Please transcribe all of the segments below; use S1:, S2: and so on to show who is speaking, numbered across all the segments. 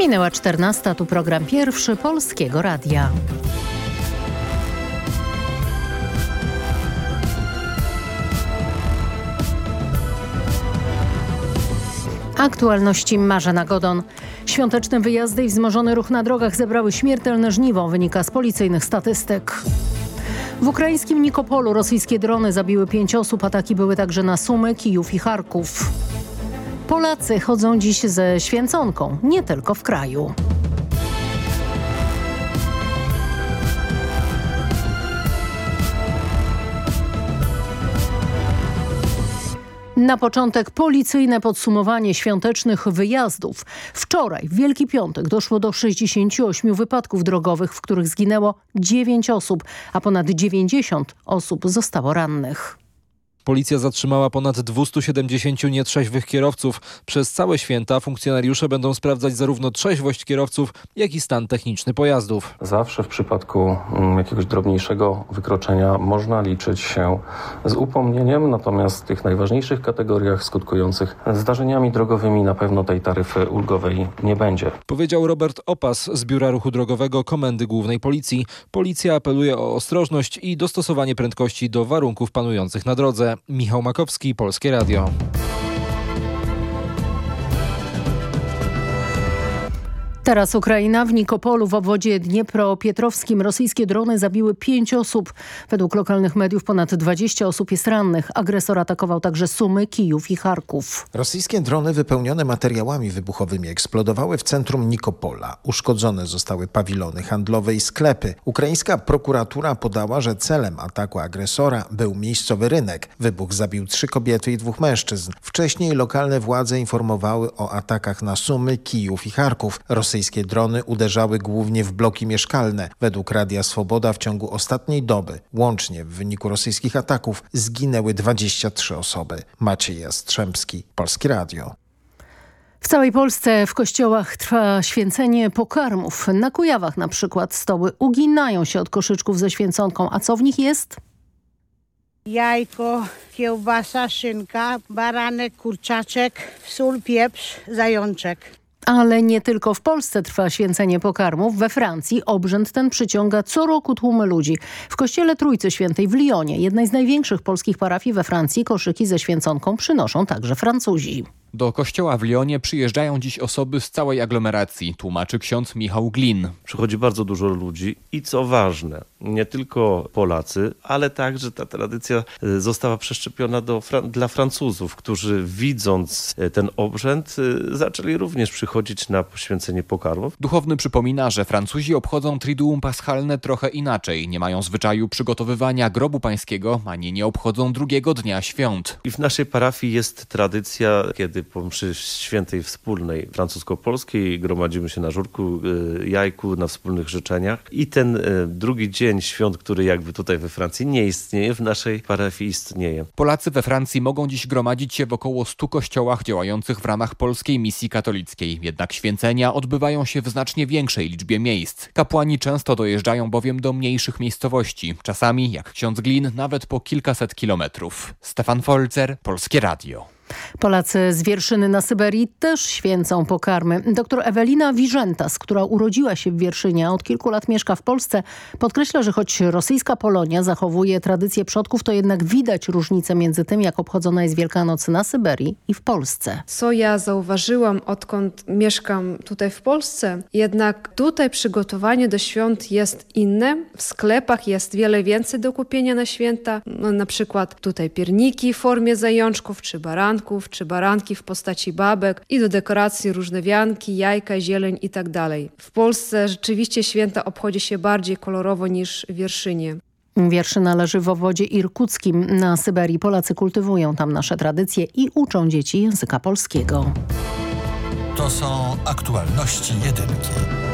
S1: Minęła 14, tu program pierwszy Polskiego Radia. Aktualności Marzena Godon. Świąteczne wyjazdy i wzmożony ruch na drogach zebrały śmiertelne żniwo, wynika z policyjnych statystyk. W ukraińskim Nikopolu rosyjskie drony zabiły pięć osób, ataki były także na Sumy, Kijów i Charków. Polacy chodzą dziś ze święconką, nie tylko w kraju. Na początek policyjne podsumowanie świątecznych wyjazdów. Wczoraj, w Wielki Piątek, doszło do 68 wypadków drogowych, w których zginęło 9 osób, a ponad 90 osób zostało rannych.
S2: Policja zatrzymała ponad 270 nietrzeźwych kierowców. Przez całe święta funkcjonariusze będą sprawdzać zarówno trzeźwość kierowców, jak i stan techniczny pojazdów.
S3: Zawsze w przypadku mm, jakiegoś drobniejszego wykroczenia można liczyć się z upomnieniem, natomiast w tych najważniejszych kategoriach skutkujących zdarzeniami drogowymi na pewno tej taryfy ulgowej nie będzie.
S2: Powiedział Robert Opas z Biura Ruchu Drogowego Komendy Głównej Policji. Policja apeluje o ostrożność i dostosowanie prędkości do warunków panujących na drodze. Michał Makowski, Polskie Radio.
S1: Teraz Ukraina w Nikopolu w obwodzie Dniepropietrowskim rosyjskie drony zabiły pięć osób. Według lokalnych mediów ponad 20 osób jest rannych. Agresor atakował także Sumy, Kijów i Charków.
S4: Rosyjskie drony wypełnione materiałami wybuchowymi eksplodowały w centrum Nikopola. Uszkodzone zostały pawilony handlowe i sklepy. Ukraińska prokuratura podała, że celem ataku agresora był miejscowy rynek. Wybuch zabił trzy kobiety i dwóch mężczyzn. Wcześniej lokalne władze informowały o atakach na Sumy, Kijów i Charków. Rosyjskie drony uderzały głównie w bloki mieszkalne. Według Radia Swoboda w ciągu ostatniej doby łącznie w wyniku rosyjskich ataków zginęły 23 osoby. Maciej Jastrzębski, Polskie Radio.
S1: W całej Polsce w kościołach trwa święcenie pokarmów. Na Kujawach na przykład stoły uginają się od koszyczków ze święconką. A co w nich jest?
S5: Jajko, kiełbasa, szynka, baranek, kurczaczek, sól, pieprz, zajączek.
S1: Ale nie tylko w Polsce trwa święcenie pokarmów. We Francji obrzęd ten przyciąga co roku tłumy ludzi. W kościele Trójcy Świętej w Lyonie, jednej z największych polskich parafii we Francji, koszyki ze święconką przynoszą także Francuzi.
S6: Do kościoła w Lyonie przyjeżdżają dziś osoby z całej aglomeracji, tłumaczy ksiądz Michał Glin.
S7: Przychodzi bardzo dużo ludzi i co ważne, nie tylko Polacy, ale także ta tradycja e, została przeszczepiona do, dla Francuzów, którzy widząc e, ten obrzęd e, zaczęli również przychodzić na poświęcenie pokarmów.
S6: Duchowny przypomina, że Francuzi obchodzą Triduum Paschalne trochę inaczej. Nie mają zwyczaju przygotowywania grobu pańskiego, ani nie obchodzą drugiego dnia świąt.
S7: I w naszej parafii jest tradycja, kiedy po mszy świętej wspólnej francusko-polskiej gromadzimy się na żurku, jajku, na wspólnych życzeniach i ten drugi dzień dzień świąt, który jakby tutaj we Francji nie istnieje, w naszej parafii istnieje.
S6: Polacy we Francji mogą dziś gromadzić się w około 100 kościołach działających w ramach polskiej misji katolickiej. Jednak święcenia odbywają się w znacznie większej liczbie miejsc. Kapłani często dojeżdżają bowiem do mniejszych miejscowości. Czasami, jak ksiądz Glin, nawet po kilkaset kilometrów. Stefan Folzer, Polskie Radio.
S1: Polacy z Wierszyny na Syberii też święcą pokarmy. Doktor Ewelina Wiżentas, która urodziła się w Wierszynie, a od kilku lat mieszka w Polsce, podkreśla, że choć rosyjska Polonia zachowuje tradycje przodków, to jednak widać różnicę między tym, jak obchodzona jest Wielkanoc na Syberii i w Polsce.
S8: Co ja zauważyłam, odkąd mieszkam tutaj w Polsce, jednak tutaj przygotowanie do świąt jest inne. W sklepach jest wiele więcej do kupienia na święta. No, na przykład tutaj pierniki w formie zajączków czy baranków baranków czy baranki w postaci babek i do dekoracji różne wianki, jajka, zieleń itd. Tak w Polsce rzeczywiście święta obchodzi się bardziej kolorowo niż w Wierszynie.
S1: Wierszyna leży w obwodzie irkuckim na Syberii. Polacy kultywują tam nasze tradycje i uczą dzieci języka polskiego.
S9: To są aktualności jedynki.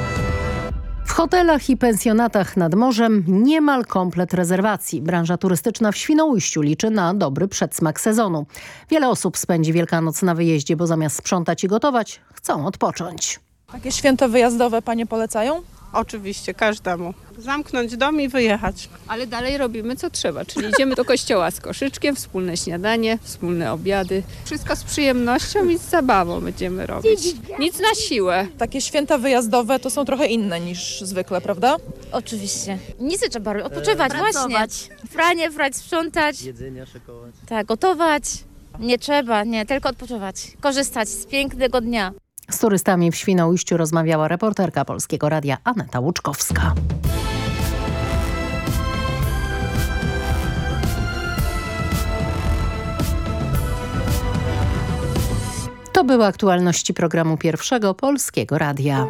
S1: Hotelach i pensjonatach nad morzem niemal komplet rezerwacji. Branża turystyczna w Świnoujściu liczy na dobry przedsmak sezonu. Wiele osób spędzi Wielkanoc na wyjeździe, bo zamiast sprzątać i gotować, chcą odpocząć.
S10: Jakie święto wyjazdowe panie polecają? Oczywiście, każdemu. Zamknąć dom i wyjechać.
S11: Ale dalej robimy co trzeba, czyli idziemy do kościoła z koszyczkiem, wspólne śniadanie, wspólne obiady. Wszystko z przyjemnością i z zabawą będziemy robić. Nic na siłę.
S12: Takie święta wyjazdowe to są trochę inne niż zwykle, prawda?
S13: Oczywiście. Nic nie trzeba robić, odpoczywać właśnie. Franie, frać, sprzątać. Jedzenia szykować. Tak, gotować. Nie trzeba, nie, tylko odpoczywać. Korzystać z pięknego dnia.
S1: Z turystami w Świnoujściu rozmawiała reporterka Polskiego Radia Aneta Łuczkowska. To były aktualności programu Pierwszego Polskiego Radia.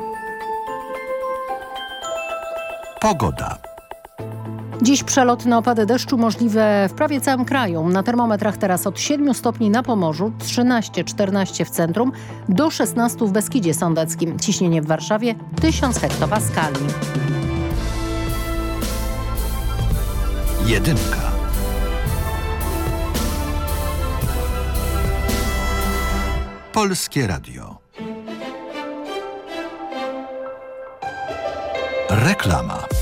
S9: Pogoda.
S1: Dziś przelotne opady deszczu możliwe w prawie całym kraju. Na termometrach teraz od 7 stopni na Pomorzu, 13-14 w centrum, do 16 w Beskidzie Sądeckim. Ciśnienie w Warszawie 1000 hektopaskali.
S9: Jedynka. Polskie Radio. Reklama.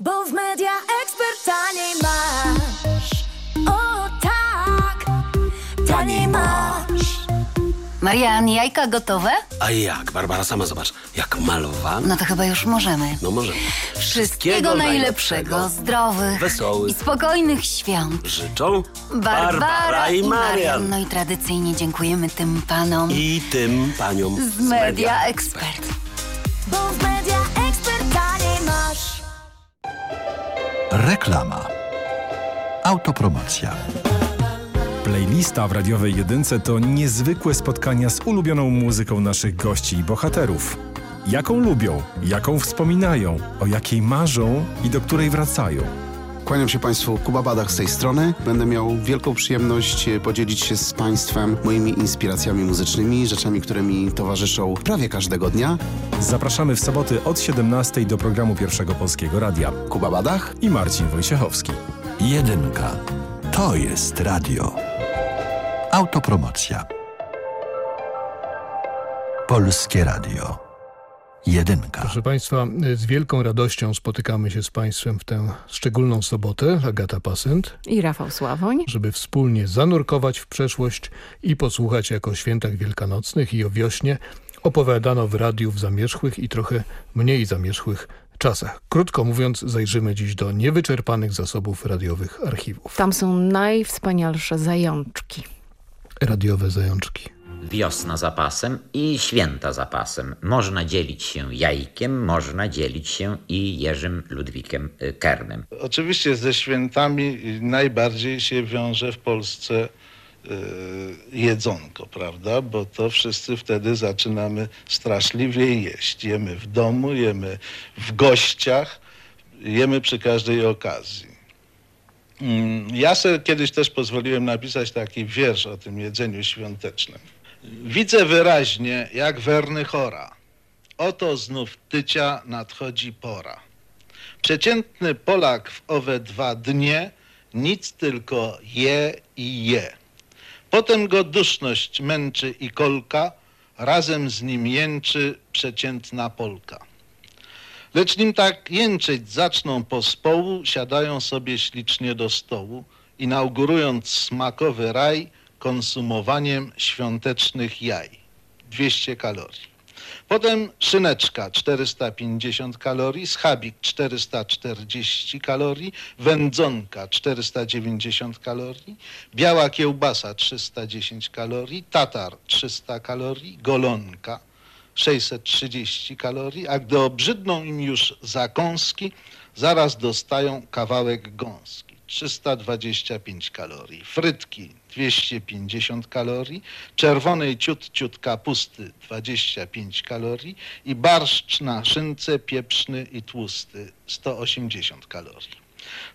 S14: Bo w Media Expert taniej masz. O tak, taniej masz.
S15: Marian, jajka gotowe?
S16: A jak? Barbara, sama zobacz. Jak malowane.
S15: No to chyba już możemy.
S16: No możemy.
S15: Wszystkiego najlepszego, zdrowych
S16: wesołych
S15: i spokojnych świąt.
S16: Życzą
S15: Barbara,
S16: i Marian.
S15: No i tradycyjnie dziękujemy tym panom
S16: I tym paniom
S15: z Media Expert.
S14: Bo w Media
S9: Reklama. Autopromocja.
S17: Playlista w radiowej jedynce to niezwykłe spotkania z ulubioną muzyką naszych gości i bohaterów. Jaką lubią, jaką wspominają, o jakiej marzą i do której wracają.
S18: Kłaniam się Państwu, Kuba Badach z tej strony. Będę miał wielką przyjemność e, podzielić się z Państwem moimi inspiracjami muzycznymi, rzeczami, które mi towarzyszą prawie każdego dnia.
S17: Zapraszamy w soboty od 17 do programu Pierwszego Polskiego Radia.
S18: Kuba Badach
S17: i Marcin Wojciechowski.
S9: Jedynka. To jest radio. Autopromocja. Polskie Radio. Jedynka.
S19: Proszę Państwa, z wielką radością spotykamy się z Państwem w tę szczególną sobotę, Agata Pasent.
S20: I Rafał Sławoń.
S19: Żeby wspólnie zanurkować w przeszłość i posłuchać jak o świętach wielkanocnych i o wiośnie opowiadano w radiu w zamierzchłych i trochę mniej zamierzchłych czasach. Krótko mówiąc, zajrzymy dziś do niewyczerpanych zasobów radiowych archiwów.
S20: Tam są najwspanialsze zajączki.
S19: Radiowe zajączki.
S21: Wiosna zapasem i święta zapasem. Można dzielić się jajkiem, można dzielić się i Jerzym Ludwikiem Kernem.
S22: Oczywiście ze świętami najbardziej się wiąże w Polsce jedzonko, prawda? Bo to wszyscy wtedy zaczynamy straszliwie jeść. Jemy w domu, jemy w gościach, jemy przy każdej okazji. Mm, Ja sobie kiedyś też pozwoliłem napisać taki wiersz o tym jedzeniu świątecznym. Widzę wyraźnie, jak werny chora. Oto znów tycia nadchodzi pora. Przeciętny Polak w owe dwa dnie nic tylko je i je. Potem go duszność męczy i kolka, razem z nim jęczy przeciętna Polka. Lecz nim tak jęczeć zaczną pospołu, siadają sobie ślicznie do stołu, inaugurując smakowy raj konsumowaniem świątecznych jaj. 200 kalorii. Potem szyneczka 450 kalorii, schabik 440 kalorii, wędzonka 490 kalorii, biała kiełbasa 310 kalorii, tatar 300 kalorii, golonka 630 kalorii, a gdy obrzydną im już zakąski, zaraz dostają kawałek gąski. 325 kalorii, frytki 250 kalorii, czerwonej ciut ciut kapusty 25 kalorii i barszcz na szynce pieprzny i tłusty 180 kalorii.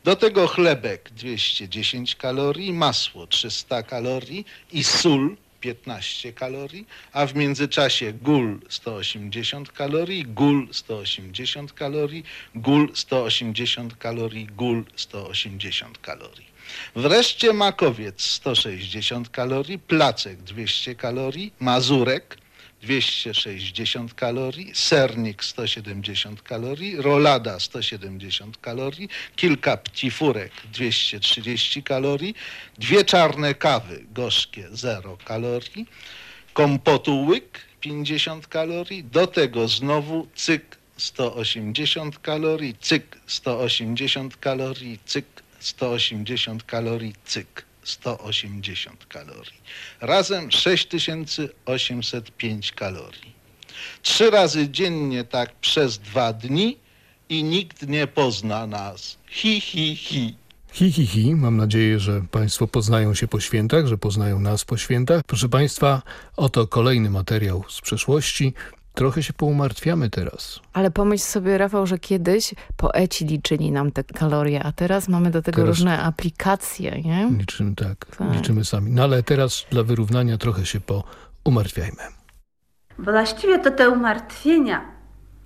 S22: Do tego chlebek 210 kalorii, masło 300 kalorii i sól 15 kalorii, a w międzyczasie gól 180 kalorii, gól 180 kalorii, gól 180 kalorii, gól 180 kalorii. Wreszcie makowiec 160 kalorii, placek 200 kalorii, mazurek 260 kalorii, sernik 170 kalorii, rolada 170 kalorii, kilka ptifurek 230 kalorii, dwie czarne kawy gorzkie 0 kalorii, kompotu łyk 50 kalorii, do tego znowu cyk 180 kalorii, cyk 180 kalorii, cyk 180 kalorii, cyk 180 kalorii. Razem 6805 kalorii. Trzy razy dziennie tak przez dwa dni i nikt nie pozna nas. Hi, hi, hi.
S19: Hi, hi, hi. Mam nadzieję, że Państwo poznają się po świętach, że poznają nas po świętach. Proszę Państwa, oto kolejny materiał z przeszłości. Trochę się poumartwiamy teraz.
S20: Ale pomyśl sobie, Rafał, że kiedyś poeci liczyli nam te kalorie, a teraz mamy do tego
S19: Teraz-
S20: różne aplikacje, nie?
S19: Liczymy tak,
S20: Tak.
S19: liczymy sami. No ale teraz dla wyrównania trochę się poumartwiajmy.
S23: Właściwie to te umartwienia,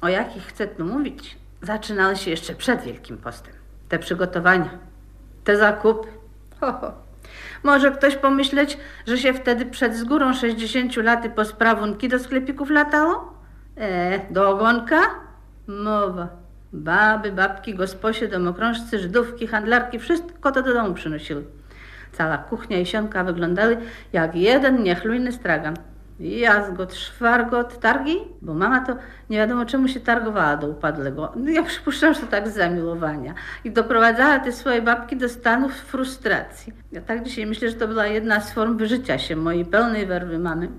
S23: o jakich chcę tu mówić, zaczynały się jeszcze przed Wielkim Postem. Te przygotowania, te zakupy. Ho, ho. Może ktoś pomyśleć, że się wtedy przed z górą 60 laty po sprawunki do sklepików latało? E, do ogonka? Mowa. Baby, babki, gosposie, domokrążcy, Żydówki, handlarki, wszystko to do domu przynosiły. Cała kuchnia i sionka wyglądały jak jeden niechlujny stragan. Jazgot, szwargot, targi? Bo mama to nie wiadomo czemu się targowała do upadłego. No ja przypuszczam, że tak z zamiłowania. I doprowadzała te swoje babki do stanów frustracji. Ja tak dzisiaj myślę, że to była jedna z form wyżycia się mojej pełnej werwy mamy.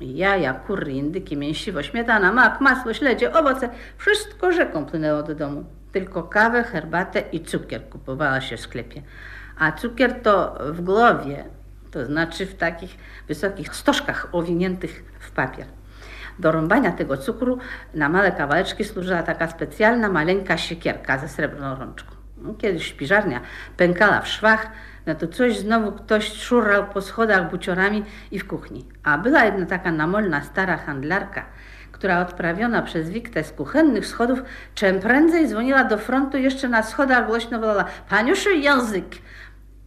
S23: Jaja, kury, indyki, mięsiwo, śmietana, mak, masło, śledzie, owoce. Wszystko rzeką płynęło do domu. Tylko kawę, herbatę i cukier kupowała się w sklepie. A cukier to w głowie, to znaczy w takich wysokich stożkach owiniętych w papier. Do rąbania tego cukru na małe kawałeczki służyła taka specjalna maleńka siekierka ze srebrną rączką. No, Kiedyś szpiżarnia pękała w szwach, no to coś znowu ktoś szurrał po schodach buciorami i w kuchni. A była jedna taka namolna stara handlarka, która odprawiona przez Wiktę z kuchennych schodów, czym prędzej dzwoniła do frontu jeszcze na schodach głośno wołała Paniuszy język!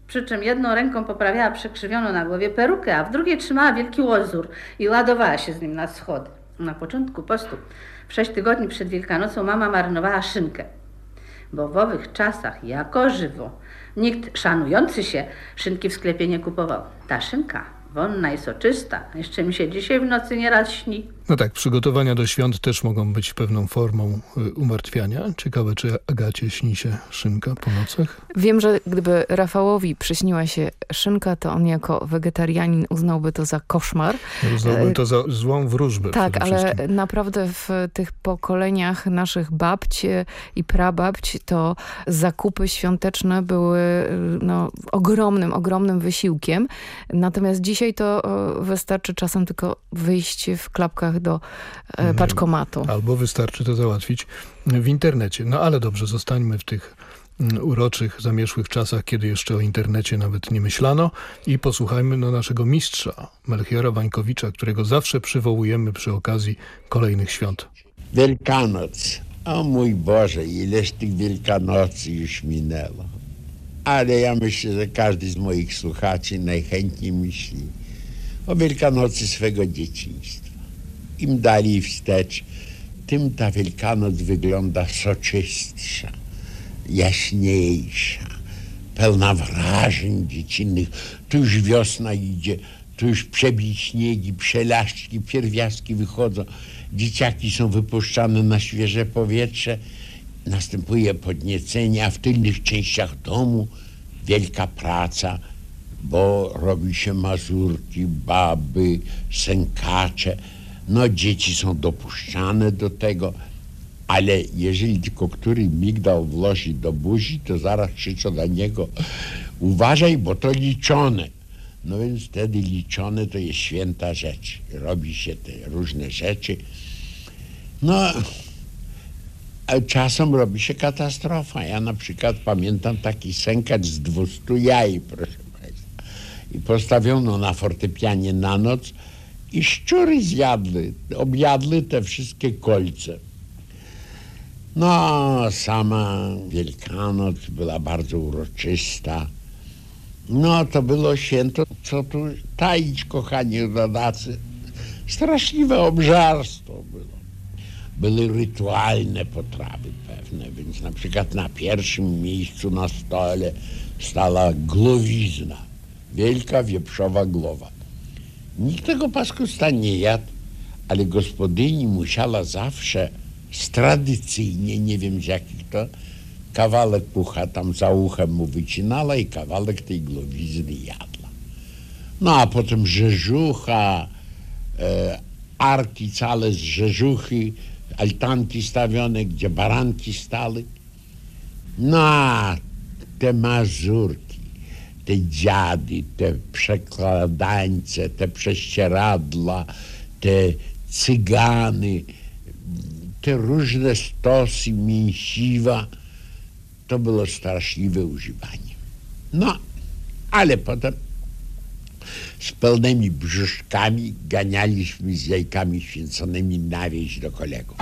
S23: Przy czym jedną ręką poprawiała przekrzywioną na głowie perukę, a w drugiej trzymała wielki łozur i ładowała się z nim na schody. Na początku postu, w sześć tygodni przed Wielkanocą, mama marynowała szynkę. Bo w owych czasach, jako żywo, nikt szanujący się szynki w sklepie nie kupował. Ta szynka, wonna i soczysta, jeszcze mi się dzisiaj w nocy nieraz śni.
S19: No tak, przygotowania do świąt też mogą być pewną formą y, umartwiania. Ciekawe, czy Agacie śni się szynka po nocach?
S20: Wiem, że gdyby Rafałowi przyśniła się szynka, to on jako wegetarianin uznałby to za koszmar.
S19: Uznałbym to za złą wróżbę
S20: Tak, ale naprawdę w tych pokoleniach naszych babci i prababci to zakupy świąteczne były y, no, ogromnym, ogromnym wysiłkiem. Natomiast dzisiaj to wystarczy czasem tylko wyjść w klapkach do
S19: Mhm.
S20: y, paczkomatu.
S19: Albo wystarczy to załatwić w internecie. No ale dobrze, zostańmy w tych mm, uroczych, zamierzchłych czasach, kiedy jeszcze o internecie nawet nie myślano i posłuchajmy no, naszego mistrza, Melchiora Wańkowicza, którego zawsze przywołujemy przy okazji kolejnych świąt.
S24: Wielkanoc. O mój Boże, ileż tych Wielkanocy już minęło. Ale ja myślę, że każdy z moich słuchaczy najchętniej myśli o Wielkanocy swego dzieciństwa. Im dalej wstecz, tym ta Wielkanoc wygląda soczystsza, jaśniejsza, pełna wrażeń dziecinnych. Tu już wiosna idzie, tu już przebić śniegi, przelaszczki, pierwiastki wychodzą. Dzieciaki są wypuszczane na świeże powietrze. Następuje podniecenie, a w tylnych częściach domu wielka praca, bo robi się mazurki, baby, sękacze. No dzieci są dopuszczane do tego, ale jeżeli tylko który migdał włoży do buzi, to zaraz krzyczą na niego uważaj, bo to liczone. No więc wtedy liczone to jest święta rzecz. Robi się te różne rzeczy. No, czasem robi się katastrofa. Ja na przykład pamiętam taki sękacz z 200 jaj, proszę Państwa. I postawiono na fortepianie na noc i szczury zjadły, objadły te wszystkie kolce. No, sama Wielkanoc była bardzo uroczysta. No, to było święto, co tu taić, kochani rodacy. Straszliwe obżarstwo było. Były rytualne potrawy pewne, więc na przykład na pierwszym miejscu na stole stała głowizna. Wielka wieprzowa głowa. Nikt tego paskusta nie jadł, ale gospodyni musiała zawsze z tradycyjnie, nie wiem z jakich to, kawałek pucha tam za uchem mu wycinała i kawałek tej głowizny jadła. No a potem rzeżucha, e, arki całe z rzeżuchy, altanki stawione, gdzie baranki stały. No a te mazurki, te dziady, te przekladańce, te prześcieradla, te cygany, te różne stosy mięsiwa, to było straszliwe używanie. No, ale potem z pełnymi brzuszkami ganialiśmy z jajkami święconymi na wieś do kolegów.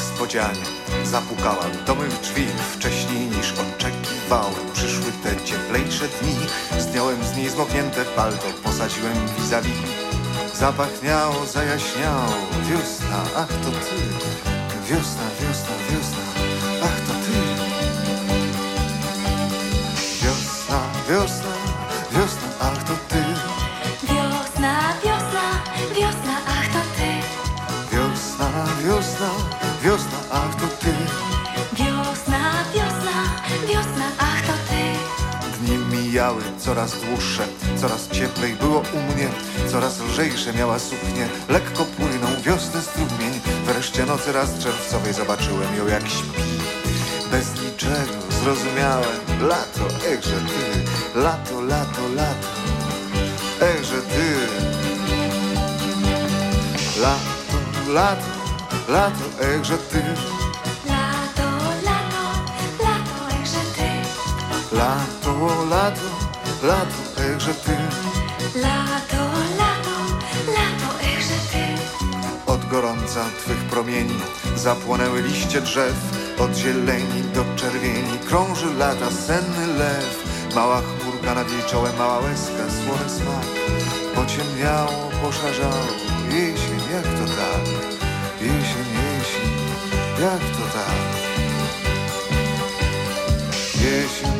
S25: Niespodzianie. Zapukałem do mych drzwi. Wcześniej niż oczekiwałem Przyszły te cieplejsze dni. Zdjąłem z niej zmoknięte palto Posadziłem vis-a-vis. Zapachniało, zajaśniało. Wiosna, ach to ty. Wiosna, wiosna, wiosna coraz dłuższe, coraz cieplej było u mnie, coraz lżejsze miała suknię, lekko płynął wiosny strumień. Wreszcie nocy raz czerwcowej zobaczyłem ją jak śpi. Bez niczego zrozumiałem, lato, echże ty, lato, lato, lato, echże ty. Lato, lato, lato, echże ty,
S14: Lato, lato, lato, echże ty.
S25: lato, lato, lato, echże ty.
S14: Lato, lato, lato, echże ty.
S25: Od gorąca twych promieni zapłonęły liście drzew, od zieleni do czerwieni krąży lata senny lew. Mała chmurka nad jej czołem, mała łezka, słony smak. Pociemniało, poszarzało, jesień, jak to tak? Jesień, jesień, jak to tak? Jesień,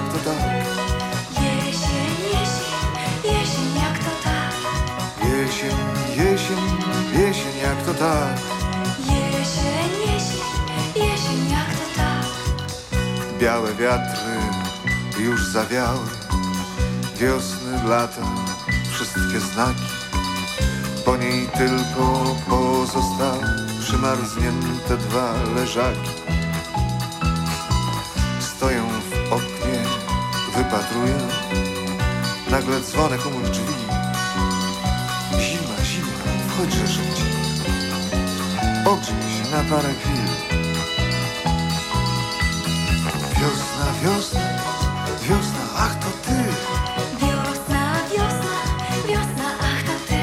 S25: jak to tak?
S14: Jesień, jesień, jesień, jak to tak.
S25: Jesień, jesień, jesień, jak to tak?
S14: Jesień, jesień, jesień, jak to tak.
S25: Białe wiatry już zawiały, wiosny, lata, wszystkie znaki. Po niej tylko pozostały przymarznięte dwa leżaki. Wypatruję, nagle dzwonek u mych drzwi. Zima, zima, wchodźże szybciej, ogrzej się na parę chwil. Wiosna, wiosna, wiosna, ach to ty.
S14: Wiosna, wiosna, wiosna, ach to ty.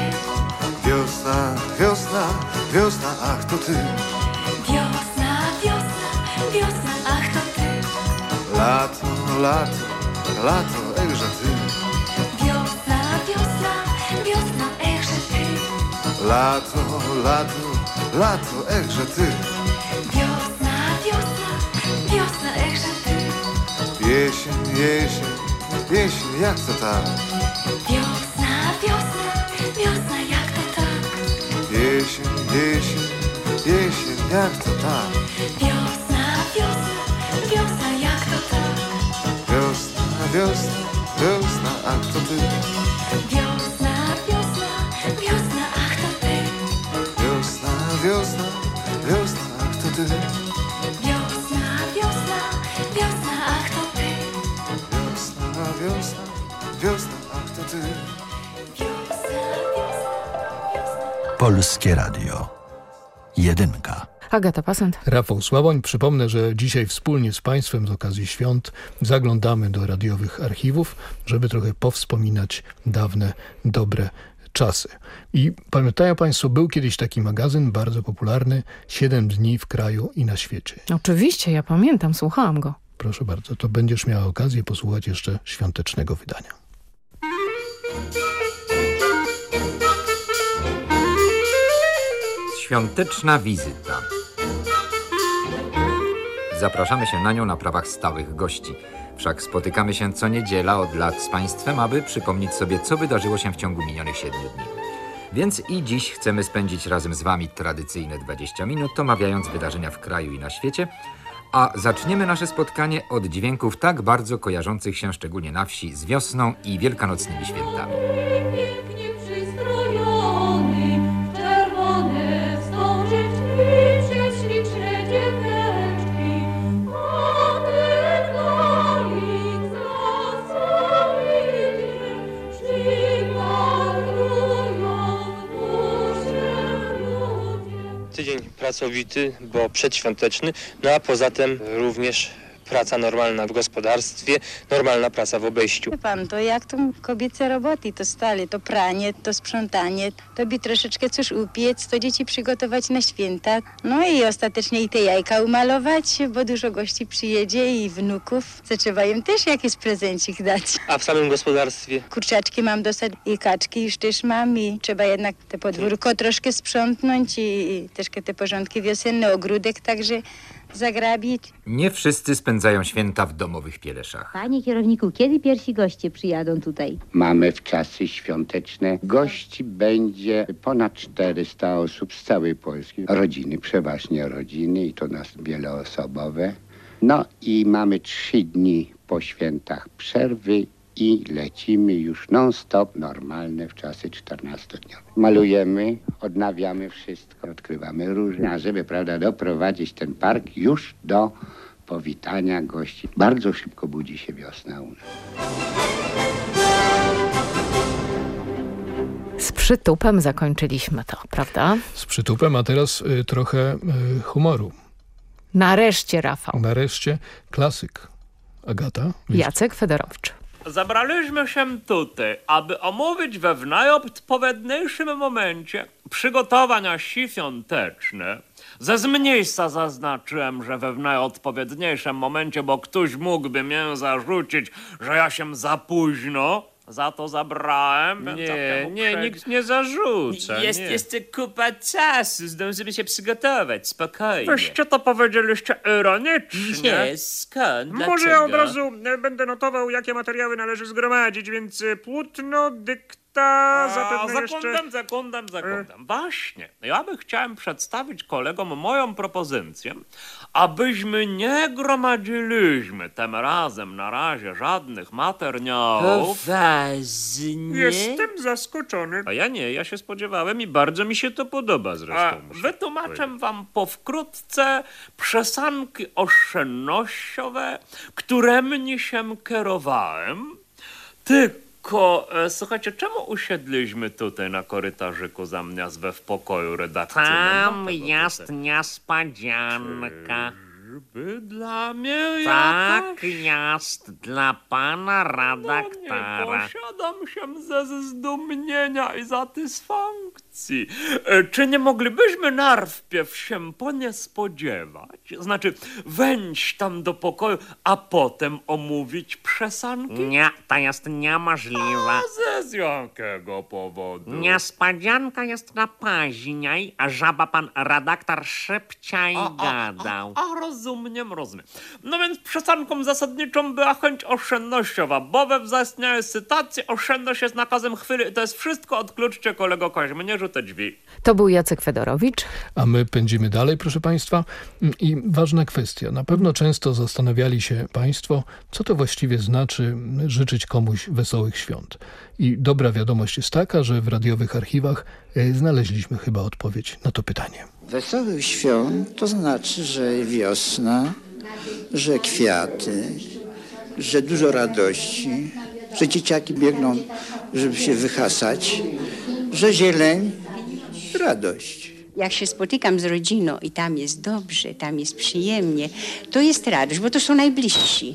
S25: Wiosna, wiosna, wiosna, ach to ty.
S14: Wiosna, wiosna, wiosna, ach to ty.
S25: Lato, lato, lato, ejże ty.
S14: Wiosna, wiosna, wiosna, echże ty.
S25: Lato, lato, lato, ejże ty.
S14: Wiosna, wiosna, wiosna, echże ty.
S25: Jesień, jesień, jesień, jak to tak?
S14: Wiosna, wiosna, wiosna, jak to tak?
S25: Jesień, jesień, jesień, jak to tak?
S14: Wiosna, wiosna, wiosna, jak to tak?
S25: Wiosna, wiosna, a kto ty?
S14: Wiosna, wiosna, wiosna, ach to ty.
S25: Wiosna, wiosna, wiosna, a kto ty?
S14: Wiosna, wiosna, wiosna, ach to ty.
S25: Wiosna, wiosna, wiosna, a kto ty?
S9: Polskie Radio. Jedynka.
S20: Agata Pasant.
S19: Rafał Sławoń. Przypomnę, że dzisiaj wspólnie z Państwem z okazji świąt zaglądamy do radiowych archiwów, żeby trochę powspominać dawne, dobre czasy. I pamiętają Państwo, był kiedyś taki magazyn bardzo popularny, 7 dni w kraju i na świecie.
S20: Oczywiście, ja pamiętam, słuchałam go.
S19: Proszę bardzo, to będziesz miała okazję posłuchać jeszcze świątecznego wydania.
S26: Świąteczna wizyta. Zapraszamy się na nią na prawach stałych gości. Wszak spotykamy się co niedziela od lat z Państwem, aby przypomnieć sobie, co wydarzyło się w ciągu minionych siedmiu dni. Więc i dziś chcemy spędzić razem z Wami tradycyjne 20 minut, omawiając wydarzenia w kraju i na świecie, a zaczniemy nasze spotkanie od dźwięków tak bardzo kojarzących się szczególnie na wsi z wiosną i wielkanocnymi świętami.
S27: Pracowity, bo przedświąteczny, no a poza tym również praca normalna w gospodarstwie, normalna praca w obejściu.
S28: Wie pan, to jak to kobiece roboty to stale, to pranie, to sprzątanie, to by troszeczkę coś upiec, to dzieci przygotować na święta. No i ostatecznie i te jajka umalować, bo dużo gości przyjedzie i wnuków, co trzeba im też jakiś prezencik dać.
S27: A w samym gospodarstwie
S28: Kurczaczki mam dostać i kaczki już też mam i trzeba jednak te podwórko troszkę sprzątnąć i, i troszkę te porządki wiosenne, ogródek także zagrabić.
S26: Nie wszyscy spędzają święta w domowych pieleszach.
S29: Panie kierowniku, kiedy pierwsi goście przyjadą tutaj?
S30: Mamy w czasy świąteczne. Gości będzie ponad 400 osób z całej Polski. Rodziny, przeważnie rodziny i to nas wieloosobowe. No i mamy trzy dni po świętach przerwy i lecimy już non-stop, normalne w czasy 14-dniowe. Malujemy, odnawiamy wszystko, odkrywamy różne, żeby, prawda, doprowadzić ten park już do powitania gości. Bardzo szybko budzi się wiosna u nas.
S20: Z przytupem zakończyliśmy to, prawda?
S19: Z przytupem, a teraz y, trochę y, humoru.
S20: Nareszcie, Rafał.
S19: Nareszcie klasyk. Agata?
S20: Jacek Fedorowicz.
S31: Zabraliśmy się tutaj, aby omówić we w najodpowiedniejszym momencie przygotowania świąteczne. Ze z miejsca zaznaczyłem, że we w najodpowiedniejszym momencie, bo ktoś mógłby mnie zarzucić, że ja się za późno za to zabrałem.
S32: Nie, nie, nikt nie zarzuca.
S31: Jest
S32: nie.
S31: jeszcze kupa czasu, zdążymy się przygotować, spokojnie.
S32: Wyście to powiedzieliście ironicznie.
S31: Nie, skąd?
S32: Może ja od
S31: Dlaczego?
S32: razu e, będę notował, jakie materiały należy zgromadzić, więc e, płótno, dykta, zapewne jeszcze...
S31: Sekundem, sekundem, sekundem. Właśnie. Ja by chciałem przedstawić kolegom moją propozycję, abyśmy nie gromadziliśmy tym razem na razie żadnych materiałów.
S32: Poważnie? Jestem zaskoczony.
S31: A ja nie, ja się spodziewałem i bardzo mi się to podoba zresztą. A wytłumaczę wam powkrótce przesanki oszczędnościowe, którymi się kierowałem. Tylko, e, słuchajcie, czemu usiedliśmy tutaj na korytarzyku zamiast we w pokoju redakcyjnym?
S32: Tam
S31: No,
S32: jest
S31: niespodzianka. By dla mnie
S32: Tak,
S31: jakaś...
S32: jest dla pana
S31: redaktora. No nie posiadam się ze zdumienia i satysfakcji. E, Czy nie moglibyśmy najpierw się po nie spodziewać? Znaczy, wejść tam do pokoju, a potem omówić przesanki?
S32: Nie, to jest niemożliwe.
S31: A ze z jakiego powodu?
S32: Niespodzianka jest na później, a żaba pan redaktor szybciej gadał.
S31: A, roz, rozumnie rozumiem. No więc przesanką zasadniczą była chęć oszczędnościowa, bo we wzaistniałej sytuacji oszczędność jest nakazem chwili i to jest wszystko. Odkluczcie kolego Kazimierzu te drzwi.
S20: To był Jacek Fedorowicz.
S19: A my pędzimy dalej, proszę Państwa. I ważna kwestia. Na pewno często zastanawiali się Państwo, co to właściwie znaczy życzyć komuś wesołych świąt. I dobra wiadomość jest taka, że w radiowych archiwach e, znaleźliśmy chyba odpowiedź na to pytanie.
S33: Wesołych świąt to znaczy, że wiosna, że kwiaty, że dużo radości, że dzieciaki biegną, żeby się wyhasać, że zieleń, radość.
S34: Jak się spotykam z rodziną i tam jest dobrze, tam jest przyjemnie, to jest radość, bo to są najbliżsi.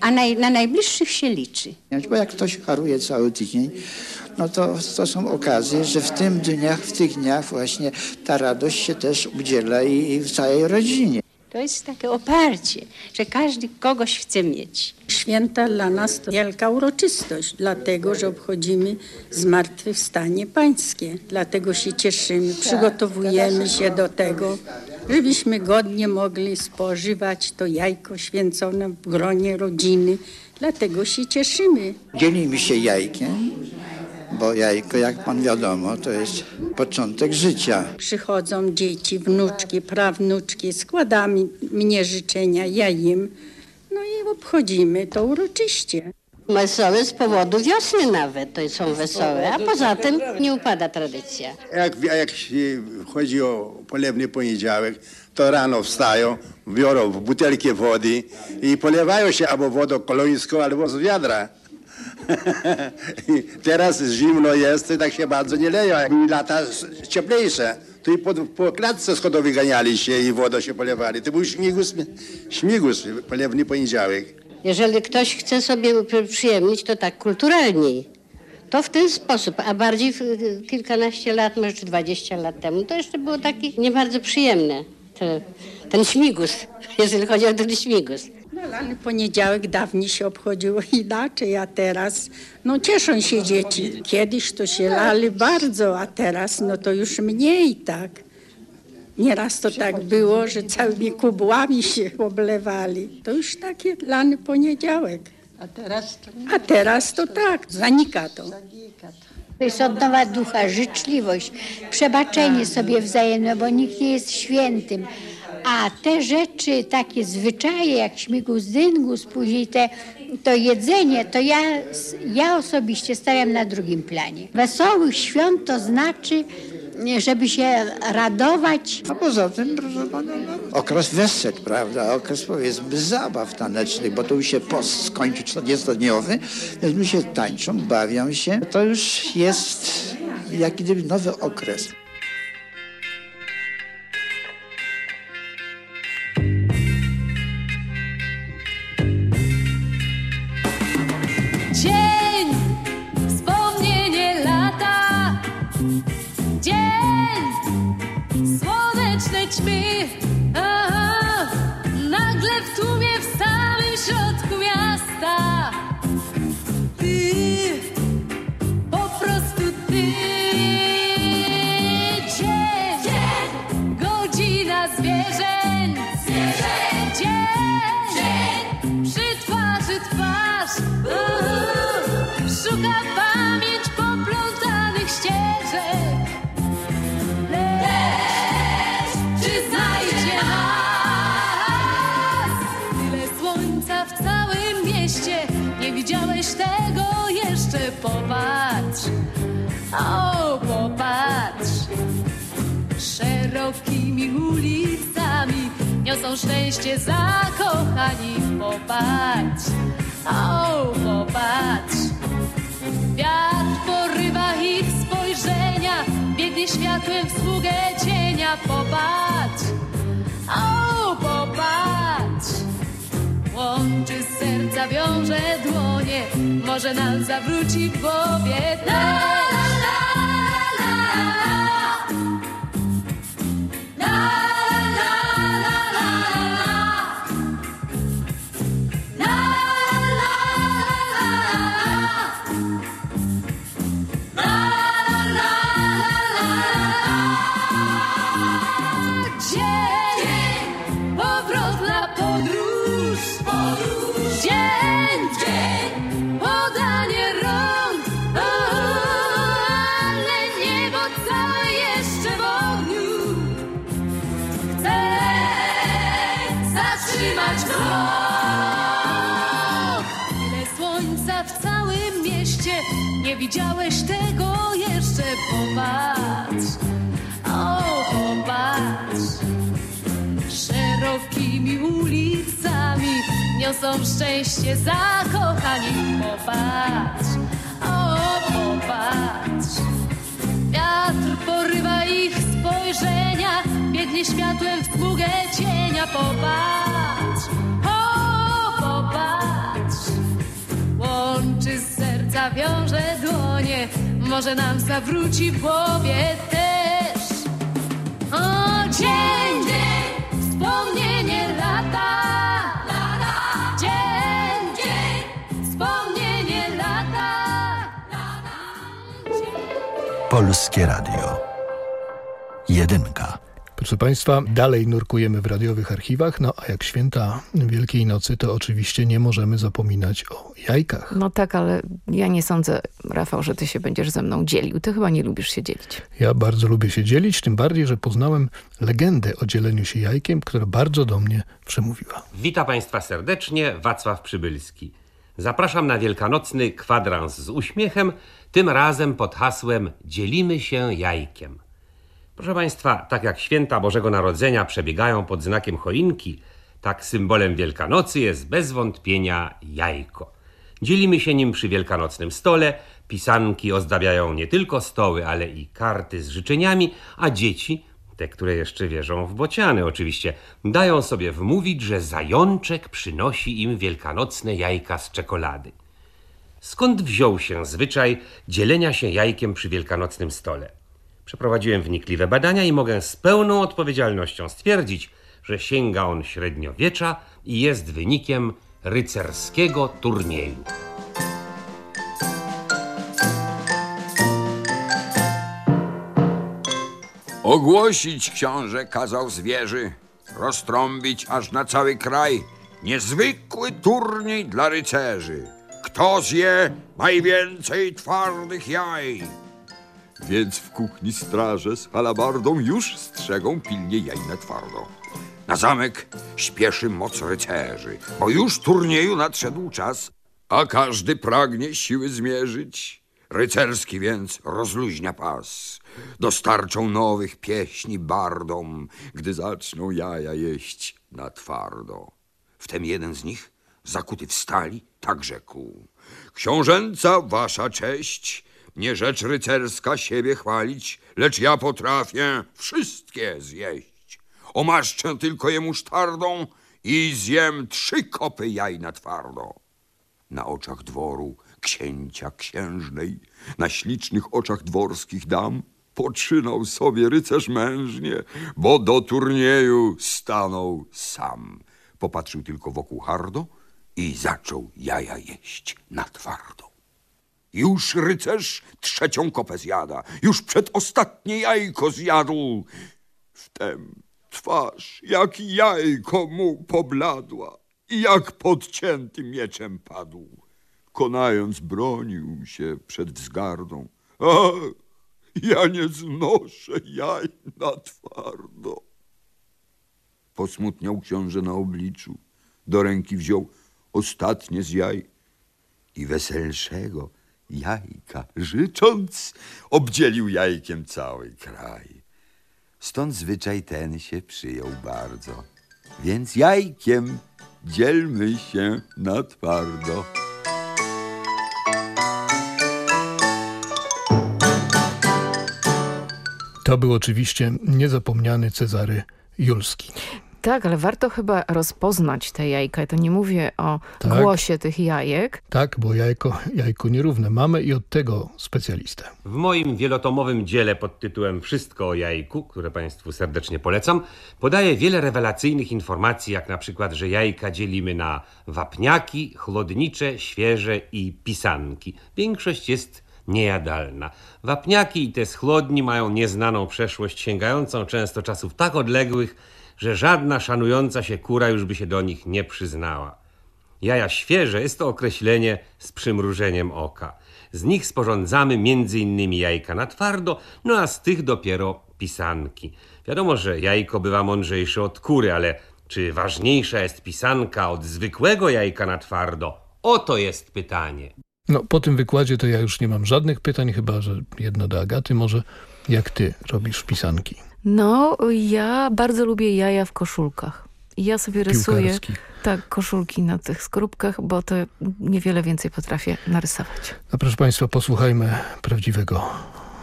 S34: A naj, na najbliższych się liczy.
S33: Bo jak ktoś haruje cały tydzień, no to, to są okazje, że w tym dniach, w tych dniach właśnie ta radość się też udziela i, i w całej rodzinie.
S34: To jest takie oparcie, że każdy kogoś chce mieć.
S35: Święta dla nas to wielka uroczystość, dlatego że obchodzimy zmartwychwstanie pańskie. Dlatego się cieszymy, przygotowujemy się do tego, żebyśmy godnie mogli spożywać to jajko święcone w gronie rodziny. Dlatego się cieszymy.
S33: Dzielimy się jajkiem, bo jajko, jak pan wiadomo, to jest początek życia.
S35: Przychodzą dzieci, wnuczki, prawnuczki, składamy mnie życzenia, ja im. No i obchodzimy to uroczyście.
S36: Wesołe z powodu wiosny nawet to są wesołe, a poza tym nie upada tradycja.
S37: Jak, jak chodzi o polewny poniedziałek, to rano wstają, biorą butelki wody i polewają się albo wodą kolońską, albo z wiadra. Teraz zimno jest i tak się bardzo nie leją. Jak lata cieplejsze, to i po, po klatce schodowej ganiali się i wodą się polewali. To był śmigus, śmigus polewny poniedziałek.
S36: Jeżeli ktoś chce sobie przyjemnić, to tak kulturalniej. To w ten sposób, a bardziej kilkanaście lat, może czy dwadzieścia lat temu, to jeszcze było takie nie bardzo przyjemne. Te, ten śmigus, jeżeli chodzi o ten śmigus.
S35: No, ale poniedziałek dawniej się obchodziło inaczej, a teraz no cieszą się dzieci. Kiedyś to się lali bardzo, a teraz no to już mniej tak. Nieraz to tak było, że całymi kubłami się oblewali. To już taki lany poniedziałek. A teraz to, a teraz to tak, zanika to.
S38: To jest odnowa ducha, życzliwość, przebaczenie sobie wzajemne, bo nikt nie jest świętym. A te rzeczy, takie zwyczaje jak śmigus dyngus, później te, to jedzenie, to ja, ja osobiście stawiam na drugim planie. Wesołych świąt to znaczy, żeby się radować.
S33: A poza tym, proszę pana, no, okres wesel, prawda, okres powiedzmy zabaw tanecznych, bo to już się post skończy 40-dniowy, więc ludzie tańczą, bawią się. To już jest jak gdyby nowy okres.
S39: me. Niosą szczęście zakochani. Popatrz, o popatrz. Wiatr porywa ich spojrzenia Biegnie światłem w sługę cienia. Popatrz, o popatrz. Łączy serca, wiąże dłonie Może nam zawróci w głowie. La, la, la, la, la, la. Nie widziałeś tego jeszcze, popatrz. O, popatrz. Szerokimi ulicami niosą szczęście zakochani. Popatrz, o, popatrz. Wiatr porywa ich spojrzenia, biegnie światłem w smugę cienia. Popatrz, o, popatrz. Łączy z serca, wiąże dłonie, może nam zawróci w głowie też. O, dzień, dzień, wspomnienie lata. Dzień, wspomnienie lata.
S9: Polskie Radio. Jedynka.
S19: Proszę Państwa, dalej nurkujemy w radiowych archiwach, no a jak święta Wielkiej Nocy, to oczywiście nie możemy zapominać o jajkach.
S20: No tak, ale ja nie sądzę, Rafał, że ty się będziesz ze mną dzielił. Ty chyba nie lubisz się dzielić.
S19: Ja bardzo lubię się dzielić, tym bardziej, że poznałem legendę o dzieleniu się jajkiem, która bardzo do mnie przemówiła.
S40: Witam Państwa serdecznie, Wacław Przybylski. Zapraszam na wielkanocny kwadrans z uśmiechem, tym razem pod hasłem Dzielimy się jajkiem. Proszę Państwa, tak jak święta Bożego Narodzenia przebiegają pod znakiem choinki, tak symbolem Wielkanocy jest bez wątpienia jajko. Dzielimy się nim przy wielkanocnym stole, pisanki ozdabiają nie tylko stoły, ale i karty z życzeniami, a dzieci, te, które jeszcze wierzą w bociany oczywiście, dają sobie wmówić, że zajączek przynosi im wielkanocne jajka z czekolady. Skąd wziął się zwyczaj dzielenia się jajkiem przy wielkanocnym stole? Przeprowadziłem wnikliwe badania i mogę z pełną odpowiedzialnością stwierdzić, że sięga on średniowiecza i jest wynikiem rycerskiego turnieju.
S41: Ogłosić książę kazał zwierzy, roztrąbić aż na cały kraj niezwykły turniej dla rycerzy. Kto zje najwięcej twardych jaj? Więc w kuchni straże z halabardą już strzegą pilnie jaj na twardo. Na zamek śpieszy moc rycerzy, bo już turnieju nadszedł czas, a każdy pragnie siły zmierzyć. Rycerski więc rozluźnia pas. Dostarczą nowych pieśni bardom, gdy zaczną jaja jeść na twardo. Wtem jeden z nich, zakuty w stali, tak rzekł. Książęca wasza cześć, nie rzecz rycerska siebie chwalić, lecz ja potrafię wszystkie zjeść. Omaszczę tylko je musztardą i zjem trzy kopy jaj na twardo. Na oczach dworu księcia księżnej, na ślicznych oczach dworskich dam, poczynał sobie rycerz mężnie, bo do turnieju stanął sam. Popatrzył tylko wokół hardo i zaczął jaja jeść na twardo. Już rycerz trzecią kopę zjada, już przedostatnie jajko zjadł. Wtem twarz jak jajko mu pobladła i jak podcięty mieczem padł. Konając bronił się przed wzgardą. Ach, ja nie znoszę jaj na twardo. Posmutniał książę na obliczu. Do ręki wziął ostatnie z jaj i weselszego jajka życząc, obdzielił jajkiem cały kraj. Stąd zwyczaj ten się przyjął bardzo, więc jajkiem dzielmy się na twardo.
S19: To był oczywiście niezapomniany Cezary Julski.
S20: Tak, ale warto chyba rozpoznać te jajka. Ja to nie mówię o
S19: Tak.
S20: głosie tych jajek.
S19: Tak, bo jajko, jajko nierówne mamy i od tego specjalistę.
S40: W moim wielotomowym dziele pod tytułem Wszystko o jajku, które Państwu serdecznie polecam, podaję wiele rewelacyjnych informacji, jak na przykład, że jajka dzielimy na wapniaki, chłodnicze, świeże i pisanki. Większość jest niejadalna. Wapniaki i te z chłodni mają nieznaną przeszłość, sięgającą często czasów tak odległych, że żadna szanująca się kura już by się do nich nie przyznała. Jaja świeże jest to określenie z przymrużeniem oka. Z nich sporządzamy innymi jajka na twardo, no a z tych dopiero pisanki. Wiadomo, że jajko bywa mądrzejsze od kury, ale czy ważniejsza jest pisanka od zwykłego jajka na twardo? Oto jest pytanie.
S19: No, po tym wykładzie to ja już nie mam żadnych pytań, chyba że jedno do Agaty. Może jak ty robisz pisanki?
S20: No, ja bardzo lubię jaja w koszulkach. I ja sobie rysuję tak koszulki na tych skorupkach, bo to niewiele więcej potrafię narysować.
S19: A proszę Państwa, posłuchajmy prawdziwego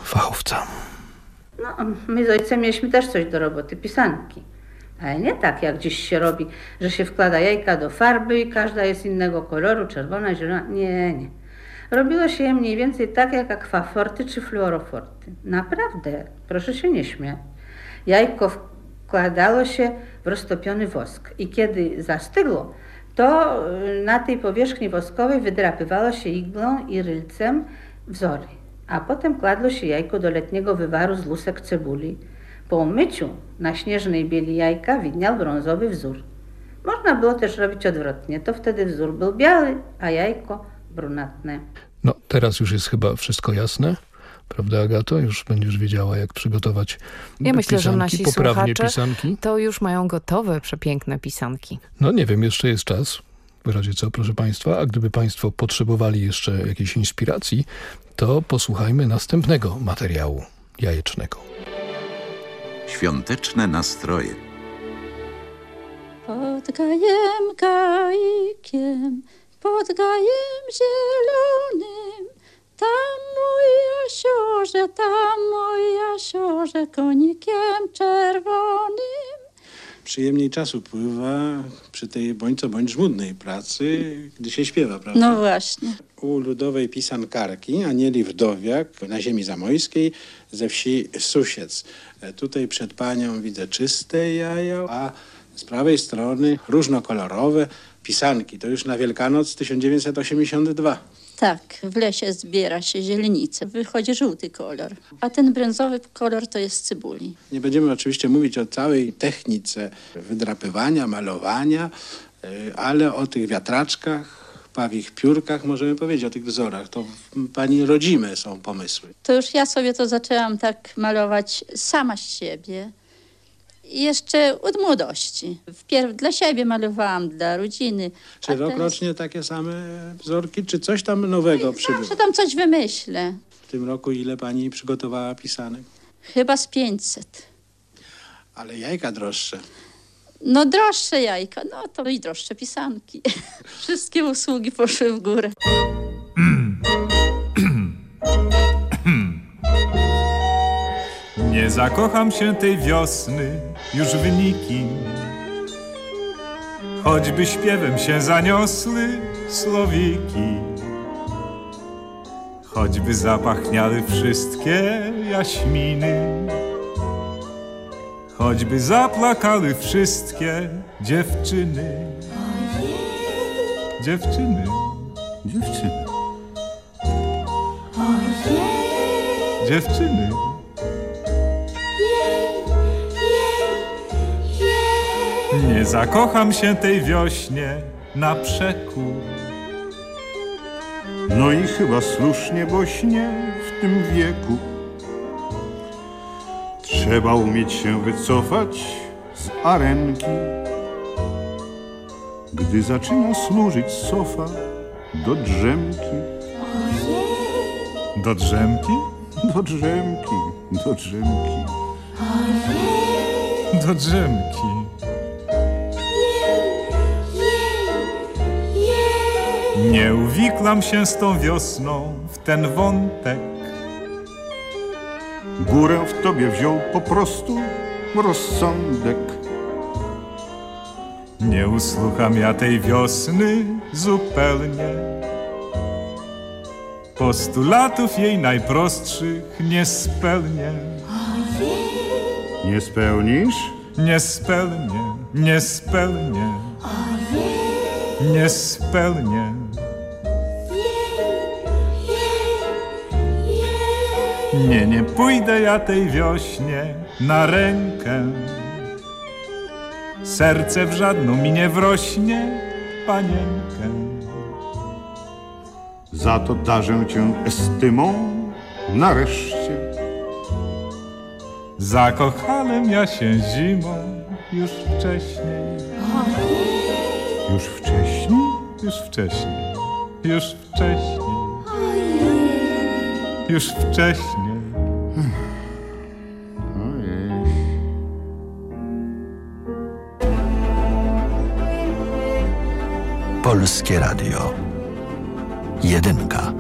S19: fachowca.
S23: No, my z ojcem mieliśmy też coś do roboty, pisanki. Ale nie tak, jak dziś się robi, że się wkłada jajka do farby i każda jest innego koloru, czerwona, zielona. Nie, nie. Robiło się je mniej więcej tak jak akwaforty czy fluoroforty. Naprawdę, proszę się nie śmiać. Jajko wkładało się w roztopiony wosk i kiedy zastygło, to y, na tej powierzchni woskowej wydrapywało się iglą i rylcem wzory, a potem kładło się jajko do letniego wywaru z lusek cebuli. Po umyciu na śnieżnej bieli jajka widniał brązowy wzór. Można było też robić odwrotnie, to wtedy wzór był biały, a jajko brunatne.
S19: No, teraz już jest chyba wszystko jasne. Prawda, Agato? Już będziesz wiedziała, jak przygotować
S20: Ja myślę, że
S19: pisanki,
S20: nasi
S19: poprawnie pisanki.
S20: to już mają gotowe, przepiękne pisanki.
S19: No nie wiem, jeszcze jest czas. W razie co, proszę Państwa, a gdyby Państwo potrzebowali jeszcze jakiejś inspiracji, to posłuchajmy następnego materiału jajecznego.
S41: Świąteczne nastroje.
S42: Pod gajem gajkiem, pod gajem zielonym, tam mój jasiorze, tam mój jasiorze, konikiem czerwonym.
S43: Przyjemniej czas upływa przy tej bądź co bądź żmudnej pracy, gdy się śpiewa, prawda?
S42: No właśnie.
S43: U ludowej pisankarki Anieli Wdowiak na ziemi zamojskiej ze wsi Susiec. E, Tutaj przed panią widzę czyste jaja, a z prawej strony różnokolorowe pisanki. To już na Wielkanoc 1982.
S42: Tak, w lesie zbiera się źrenicę, wychodzi żółty kolor, a ten brązowy kolor to jest cybuli.
S43: Nie będziemy oczywiście mówić o całej technice wydrapywania, malowania, y, ale o tych wiatraczkach, pawich piórkach możemy powiedzieć, o tych wzorach. To pani rodzime są pomysły.
S42: To już ja sobie to zaczęłam tak malować sama z siebie. Jeszcze od młodości. Wpierw dla siebie malowałam, dla rodziny.
S43: Czy
S42: a
S43: rok rocznie takie same wzorki, czy coś tam nowego przybyło?
S42: Zawsze tam coś wymyślę.
S43: W tym roku ile pani przygotowała pisanek?
S42: Chyba z 500.
S43: Ale jajka droższe.
S42: No droższe jajka, no to i droższe pisanki. Wszystkie usługi poszły w górę.
S44: Nie zakocham się tej wiosny już w nikim. Choćby śpiewem się zaniosły słowiki. Choćby zapachniały wszystkie jaśminy. Choćby zaplakały wszystkie dziewczyny. Dziewczyny. Dziewczyny. Dziewczyny. Nie zakocham się tej wiośnie na przekór.
S45: No i chyba słusznie, bośnie w tym wieku. Trzeba umieć się wycofać z arenki. Gdy zaczyna służyć sofa do drzemki.
S44: Do drzemki?
S45: Do drzemki, do drzemki.
S44: Do drzemki. Nie uwiklam się z tą wiosną w ten wątek.
S45: Górę w tobie wziął po prostu rozsądek.
S44: Nie usłucham ja tej wiosny zupełnie. Postulatów jej najprostszych nie spełnię.
S45: Nie spełnisz?
S44: Nie spełnię, nie spełnię. Nie spełnię. Nie, nie pójdę ja tej wiośnie na rękę. Serce w żadną mi nie wrośnie, panienkę.
S45: Za to darzę cię estymą nareszcie.
S44: Zakochałem ja się zimą już wcześniej.
S45: Już wcześniej?
S44: Już wcześniej. Już wcześniej. Już wcześnie.
S9: Polskie Radio. Jedynka.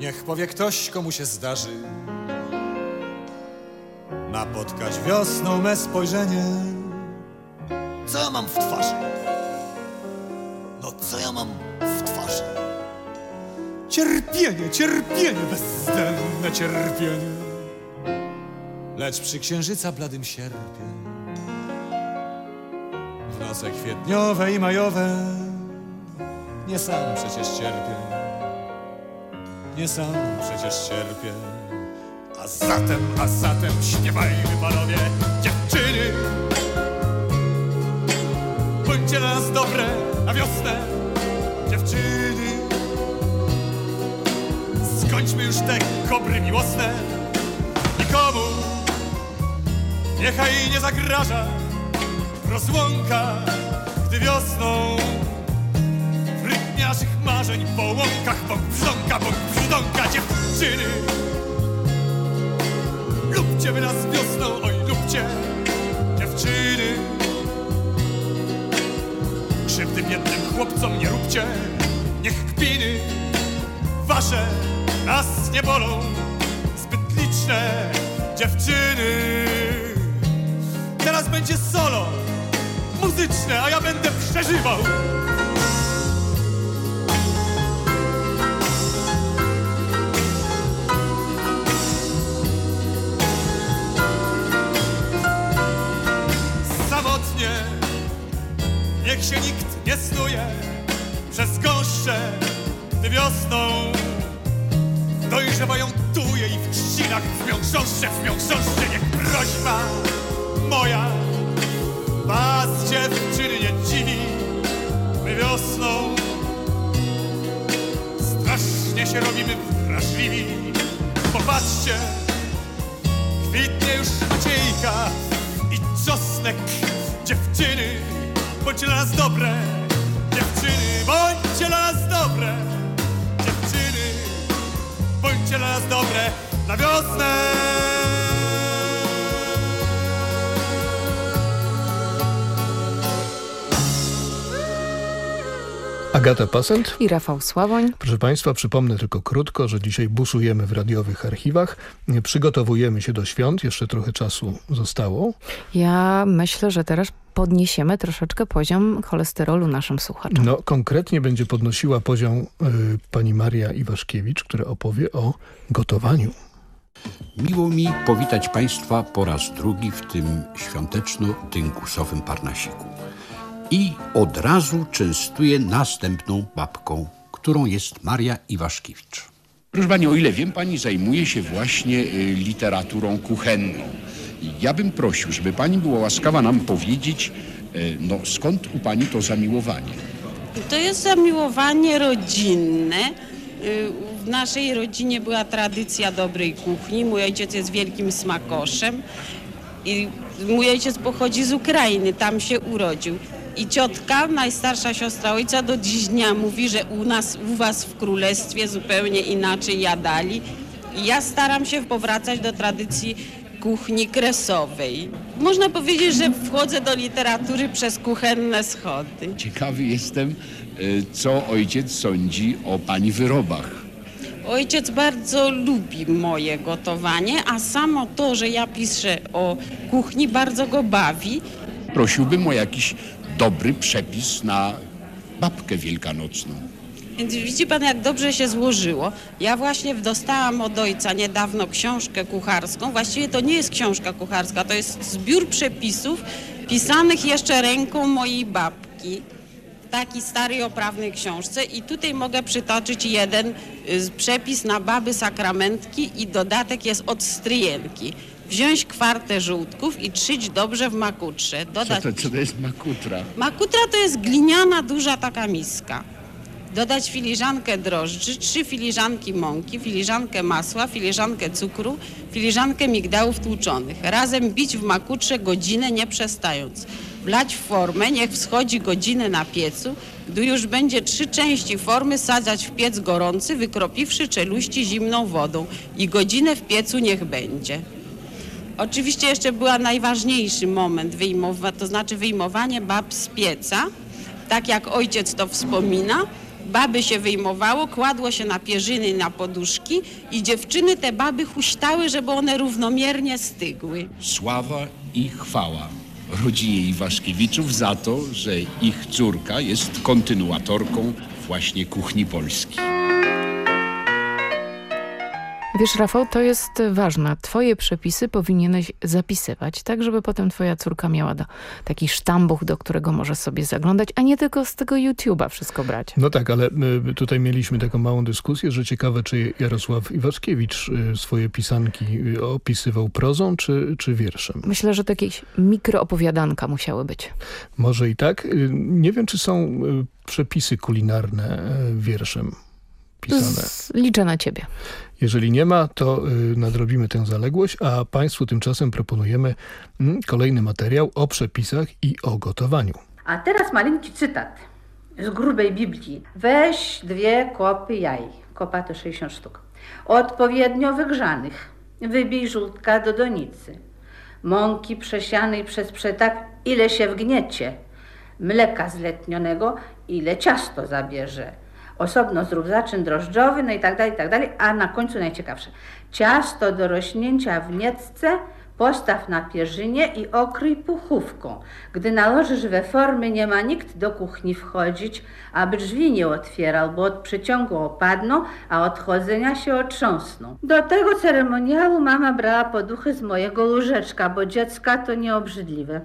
S45: Niech powie ktoś, komu się zdarzy napotkać wiosną me spojrzenie. Co ja mam w twarzy? No co ja mam w twarzy? Cierpienie, cierpienie, bezdenne cierpienie. Lecz przy księżyca bladym sierpie, w noce kwietniowe i majowe, nie sam przecież cierpię, nie sam przecież cierpię. Zatem, a zatem śpiewajmy panowie, dziewczyny, bądźcie dla nas dobre na wiosnę, dziewczyny. Skończmy już te kobry miłosne, nikomu niechaj nie zagraża rozłąka, gdy wiosną w rytmie naszych marzeń po łąkach bąk brzdąka, bąk brzdąka, dziewczyny. Lubcie wy nas wiosną, oj lubcie, dziewczyny. Krzywdy biednym chłopcom nie róbcie, niech kpiny wasze nas nie bolą. Zbyt liczne dziewczyny. Teraz będzie solo muzyczne, a ja będę przeżywał. Snuje przez gąszcze, gdy wiosną dojrzewają tuje i w trzcinach w miążąszcze, w miążąszcze, niech prośba moja was dziewczyny nie dziwi. My wiosną strasznie się robimy wrażliwi. Popatrzcie, kwitnie już maciejka i czosnek. Dziewczyny, bądźcie dla nas dobre. Bądźcie dla nas dobre. Dziewczyny, bądźcie dla nas dobre na wiosnę.
S19: Agata Pasent.
S20: I Rafał Sławoń.
S19: Proszę Państwa, przypomnę tylko krótko, że dzisiaj busujemy w radiowych archiwach. Przygotowujemy się do świąt, jeszcze trochę czasu zostało.
S20: Ja myślę, że teraz podniesiemy troszeczkę poziom cholesterolu naszym słuchaczom.
S19: No, konkretnie będzie podnosiła poziom y, pani Maria Iwaszkiewicz, która opowie o gotowaniu.
S46: Miło mi powitać Państwa po raz drugi w tym świąteczno-tynkusowym parnasiku. I od razu częstuję następną babką, którą jest Maria Iwaszkiewicz.
S41: Proszę Pani, o ile wiem, Pani zajmuje się właśnie y, literaturą kuchenną. Ja bym prosił, żeby Pani była łaskawa nam powiedzieć, y, no skąd u Pani to zamiłowanie?
S43: To jest zamiłowanie rodzinne. Y, W naszej rodzinie była tradycja dobrej kuchni. Mój ojciec jest wielkim smakoszem i mój ojciec pochodzi z Ukrainy, tam się urodził. I ciotka, najstarsza siostra ojca, do dziś dnia mówi, że u nas, u was w królestwie zupełnie inaczej jadali. I ja staram się powracać do tradycji kuchni kresowej. Można powiedzieć, że wchodzę do literatury przez kuchenne schody.
S41: Ciekawy jestem, y, co ojciec sądzi o Pani wyrobach.
S43: Ojciec bardzo lubi moje gotowanie, a samo to, że ja piszę o kuchni, bardzo go bawi.
S41: Prosiłbym o jakiś dobry przepis na babkę wielkanocną.
S43: Więc widzi pan, jak dobrze się złożyło. Ja właśnie dostałam od ojca niedawno książkę kucharską. Właściwie to nie jest książka kucharska, to jest zbiór przepisów pisanych jeszcze ręką mojej babki. W takiej starej, oprawnej książce. I tutaj mogę przytoczyć jeden y, przepis na baby sakramentki i dodatek jest od stryjenki. Wziąć kwartę żółtków i trzyć dobrze w makutrze.
S41: Co
S43: Dodać
S41: to, co to jest makutra?
S43: Makutra to jest gliniana, duża taka miska. dodać filiżankę drożdży, trzy filiżanki mąki, filiżankę masła, filiżankę cukru, filiżankę migdałów tłuczonych. Razem bić w makutrze godzinę nie przestając. Wlać w formę, niech wschodzi godzinę na piecu. Gdy już będzie trzy części formy, sadzać w piec gorący, wykropiwszy czeluści zimną wodą i godzinę w piecu niech będzie. Oczywiście jeszcze była najważniejszy moment, wyjmowa, to znaczy wyjmowanie bab z pieca. Tak jak ojciec to wspomina, baby się wyjmowało, kładło się na pierzyny na poduszki i dziewczyny te baby huśtały, żeby one równomiernie stygły.
S41: Sława i chwała rodzinie Iwaszkiewiczów za to, że ich córka jest kontynuatorką właśnie kuchni polskiej.
S20: Wiesz, Rafał, to jest ważne. Twoje przepisy powinieneś zapisywać, tak żeby potem twoja córka miała do, taki sztambuch, do którego może sobie zaglądać, a nie tylko z tego YouTube'a wszystko brać.
S19: No tak, ale my tutaj mieliśmy taką małą dyskusję, że ciekawe, czy Jarosław Iwaszkiewicz y, swoje pisanki y, opisywał prozą, czy, czy wierszem.
S20: Myślę, że to jakieś mikroopowiadanka musiały być.
S19: Może i tak. Y, Nie wiem, czy są przepisy kulinarne wierszem pisane.
S20: Z, liczę na ciebie.
S19: Jeżeli nie ma, to y, nadrobimy tę zaległość, a Państwu tymczasem proponujemy mm, kolejny materiał o przepisach i o gotowaniu.
S23: A teraz malinki cytat z grubej Biblii. Weź dwie kopy jaj. Kopa to 60 sztuk. Odpowiednio wygrzanych. Wybij żółtka do donicy. Mąki przesianej przez przetak, ile się wgniecie. Mleka zletnionego, ile ciasto zabierze. Osobno zrób zaczyn drożdżowy, no i tak dalej, i tak dalej. A na końcu najciekawsze. Ciasto do rośnięcia w niecce postaw na pierzynie i okryj puchówką. Gdy nałożysz we formy, nie ma nikt do kuchni wchodzić, aby drzwi nie otwierał, bo od przeciągu opadną, a od chodzenia się otrząsną. Do tego ceremoniału mama brała poduchy z mojego łóżeczka, bo dziecka to nieobrzydliwe.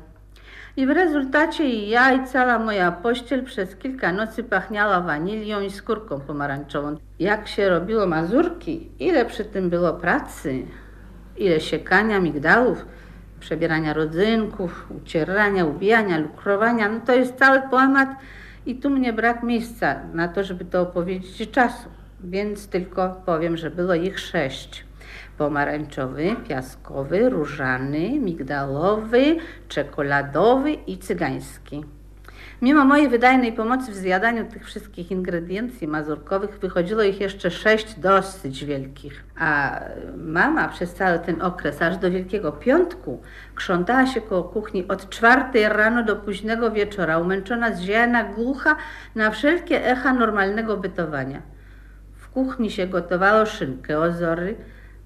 S23: I w rezultacie i ja, i cała moja pościel przez kilka nocy pachniała wanilią i skórką pomarańczową. Jak się robiło mazurki, ile przy tym było pracy, ile siekania migdałów, przebierania rodzynków, ucierania, ubijania, lukrowania, no to jest cały poemat i tu mnie brak miejsca na to, żeby to opowiedzieć i czasu. Więc tylko powiem, że było ich sześć pomarańczowy, piaskowy, różany, migdalowy, czekoladowy i cygański. Mimo mojej wydajnej pomocy w zjadaniu tych wszystkich ingrediencji mazurkowych wychodziło ich jeszcze sześć dosyć wielkich. A mama przez cały ten okres, aż do Wielkiego Piątku, krzątała się koło kuchni od czwartej rano do późnego wieczora, umęczona, zziajana, głucha na wszelkie echa normalnego bytowania. W kuchni się gotowało szynkę, ozory,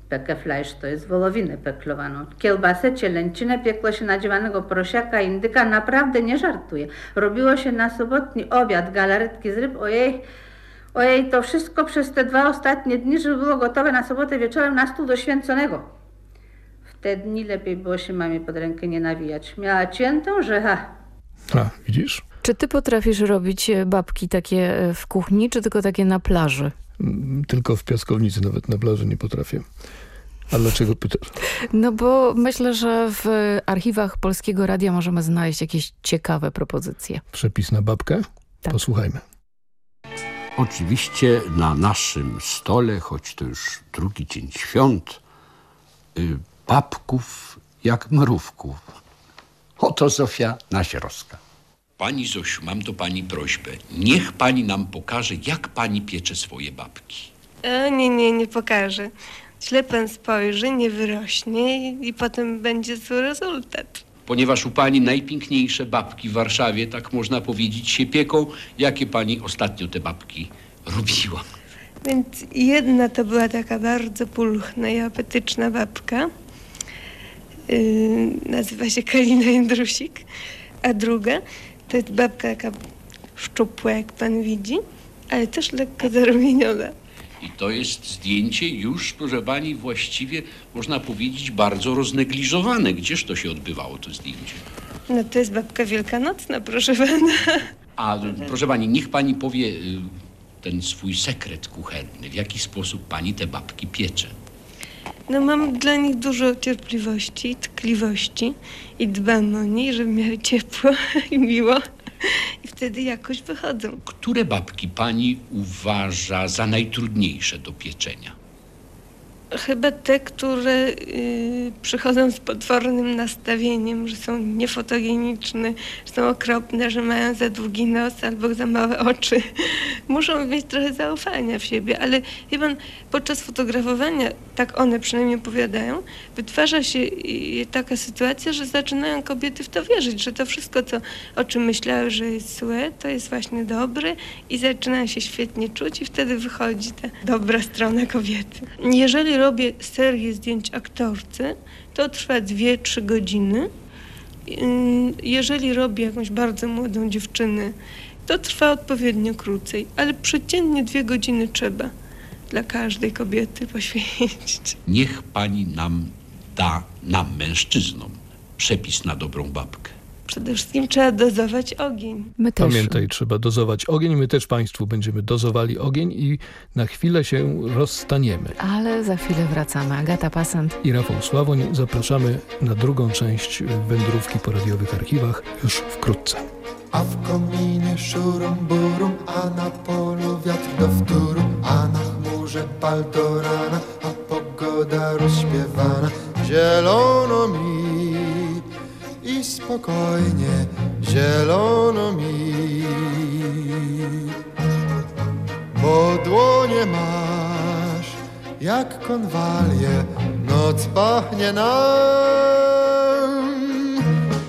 S23: Pekefleisch to jest wołowinę peklowaną. Kiełbasę, cielęcinę, piekło się nadziewanego prosiaka, indyka, naprawdę nie żartuję. Robiło się na sobotni obiad, galaretki z ryb, ojej, ojej, to wszystko przez te dwa ostatnie dni, żeby było gotowe na sobotę wieczorem na stół do święconego. W te dni lepiej było się mamie pod rękę nie nawijać. Miała ciętą, że ha,
S19: A, widzisz?
S20: Czy ty potrafisz robić e, babki takie e, w kuchni, czy tylko takie na plaży?
S19: Tylko w piaskownicy, nawet na plaży nie potrafię. A dlaczego pytasz?
S20: No bo myślę, że w archiwach Polskiego Radia możemy znaleźć jakieś ciekawe propozycje.
S19: Przepis na babkę? Posłuchajmy.
S46: Oczywiście na naszym stole, choć to już drugi dzień świąt, y, babków jak mrówków. Oto Zofia Nazierowska.
S41: Pani Zosiu, mam do pani prośbę. Niech pani nam pokaże, jak pani piecze swoje babki.
S47: E, nie, nie, nie pokażę. Źle pan spojrzy, nie wyrośnie i, i potem będzie zły rezultat.
S41: Ponieważ u pani najpiękniejsze babki w Warszawie, tak można powiedzieć, się pieką, jakie pani ostatnio te babki robiła.
S47: Więc jedna to była taka bardzo pulchna i apetyczna babka. Yy, nazywa się Kalina Jędrusik. A druga to jest babka taka szczupła, jak pan widzi, ale też lekko zarumieniona.
S41: I to jest zdjęcie już, proszę pani, właściwie można powiedzieć bardzo roznegliżowane. Gdzież to się odbywało, to zdjęcie?
S47: No to jest babka wielkanocna, proszę pana.
S41: A proszę pani, niech pani powie y, ten swój sekret kuchenny. W jaki sposób pani te babki piecze?
S47: No mam dla nich dużo cierpliwości, tkliwości i dbam o nich, żeby miały ciepło i miło. I wtedy jakoś wychodzą.
S41: Które babki pani uważa za najtrudniejsze do pieczenia?
S47: Chyba te, które y, przychodzą z potwornym nastawieniem, że są niefotogeniczne, że są okropne, że mają za długi nos albo za małe oczy. Muszą mieć trochę zaufania w siebie, ale pan, podczas fotografowania, tak one przynajmniej opowiadają, wytwarza się y, taka sytuacja, że zaczynają kobiety w to wierzyć, że to wszystko, co, o czym myślały, że jest złe, to jest właśnie dobre i zaczynają się świetnie czuć i wtedy wychodzi ta dobra strona kobiety. Jeżeli robię serię zdjęć aktorce, to trwa 2-3 godziny. Jeżeli robię jakąś bardzo młodą dziewczynę, to trwa odpowiednio krócej, ale przeciętnie dwie godziny trzeba dla każdej kobiety poświęcić.
S41: Niech pani nam da, nam mężczyznom, przepis na dobrą babkę.
S47: Przede wszystkim trzeba dozować ogień.
S20: My też.
S19: Pamiętaj, trzeba dozować ogień. My też Państwu będziemy dozowali ogień i na chwilę się rozstaniemy.
S20: Ale za chwilę wracamy. Agata Pasant.
S19: I Rafał Sławoń zapraszamy na drugą część wędrówki po radiowych archiwach już wkrótce.
S48: A w kominie szurum burum, a na polu wiatr do wtóru, a na chmurze pal do rana, a pogoda rozśpiewana. Zielono mi i spokojnie, zielono mi. Bo dłonie masz jak konwalie, noc pachnie nam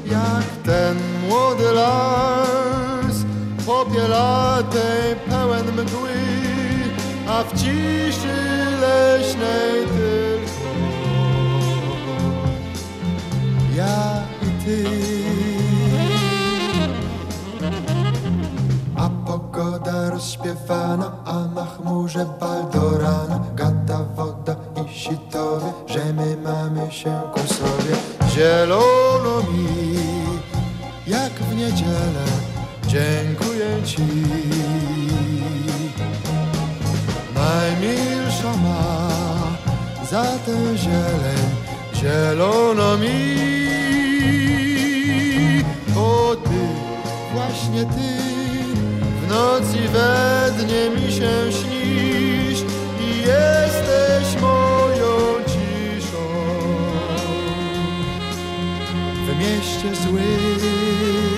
S48: jak ten młody las popielatej pełen mgły, a w ciszy leśnej tylko ja ty. A pogoda rozśpiewana, a na chmurze bal do rana, gada woda i sitowie, że my mamy się ku sobie. Zielono mi, jak w niedzielę, dziękuję ci. Najmilsza ma za tę zieleń, zielono mi. Ty, w nocy we dnie mi się śnisz i jesteś moją ciszą w mieście złym.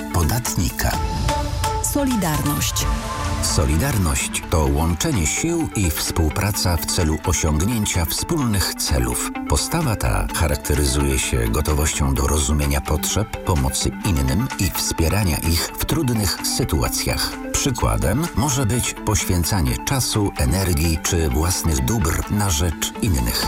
S26: podatnika.
S49: Solidarność.
S26: Solidarność to łączenie sił i współpraca w celu osiągnięcia wspólnych celów. Postawa ta charakteryzuje się gotowością do rozumienia potrzeb, pomocy innym i wspierania ich w trudnych sytuacjach. Przykładem może być poświęcanie czasu, energii czy własnych dóbr na rzecz innych.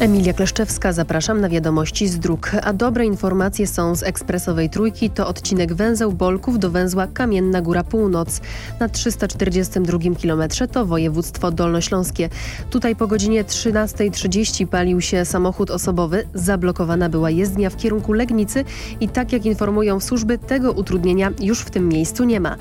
S1: Emilia Kleszczewska, zapraszam na wiadomości z dróg. A dobre informacje są z ekspresowej trójki. To odcinek węzeł Bolków do węzła Kamienna Góra Północ. Na 342 km to województwo dolnośląskie. Tutaj po godzinie 13.30 palił się samochód osobowy. Zablokowana była jezdnia w kierunku Legnicy i tak jak informują służby, tego utrudnienia już w tym miejscu nie ma.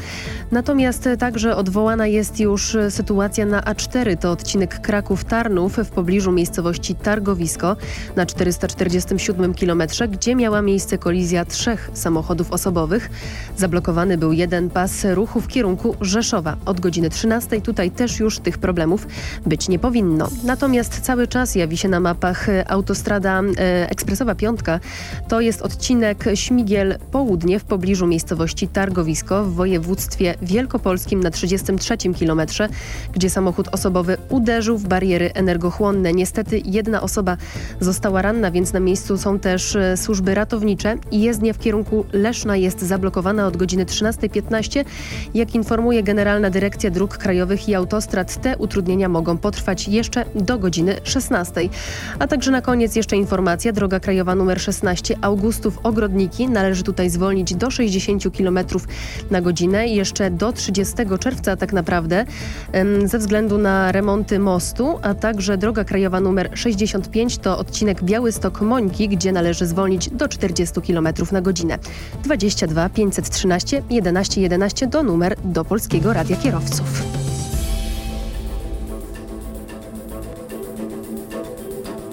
S1: Natomiast także odwołana jest już sytuacja na A4. To odcinek Kraków-Tarnów w pobliżu miejscowości Targowisko na 447 km, gdzie miała miejsce kolizja trzech samochodów osobowych. Zablokowany był jeden pas ruchu w kierunku Rzeszowa. Od godziny 13 tutaj też już tych problemów być nie powinno. Natomiast cały czas jawi się na mapach autostrada e, ekspresowa piątka. To jest odcinek Śmigiel Południe w pobliżu miejscowości Targowisko w województwie wielkopolskim na 33 km, gdzie samochód osobowy uderzył w bariery energochłonne. Niestety jedna osoba została ranna, więc na miejscu są też e, służby ratownicze jezdnia w kierunku Leszna jest zablokowana od godziny 13.15. Jak informuje Generalna Dyrekcja Dróg Krajowych i Autostrad, te utrudnienia mogą potrwać jeszcze do godziny 16. A także na koniec jeszcze informacja. Droga krajowa nr 16 Augustów Ogrodniki należy tutaj zwolnić do 60 km na godzinę jeszcze do 30 czerwca tak naprawdę ze względu na remonty mostu, a także droga krajowa nr 65 55 to odcinek Białystok-Mońki, gdzie należy zwolnić do 40 km na godzinę. 22 513 11 11 to numer do Polskiego Radia Kierowców.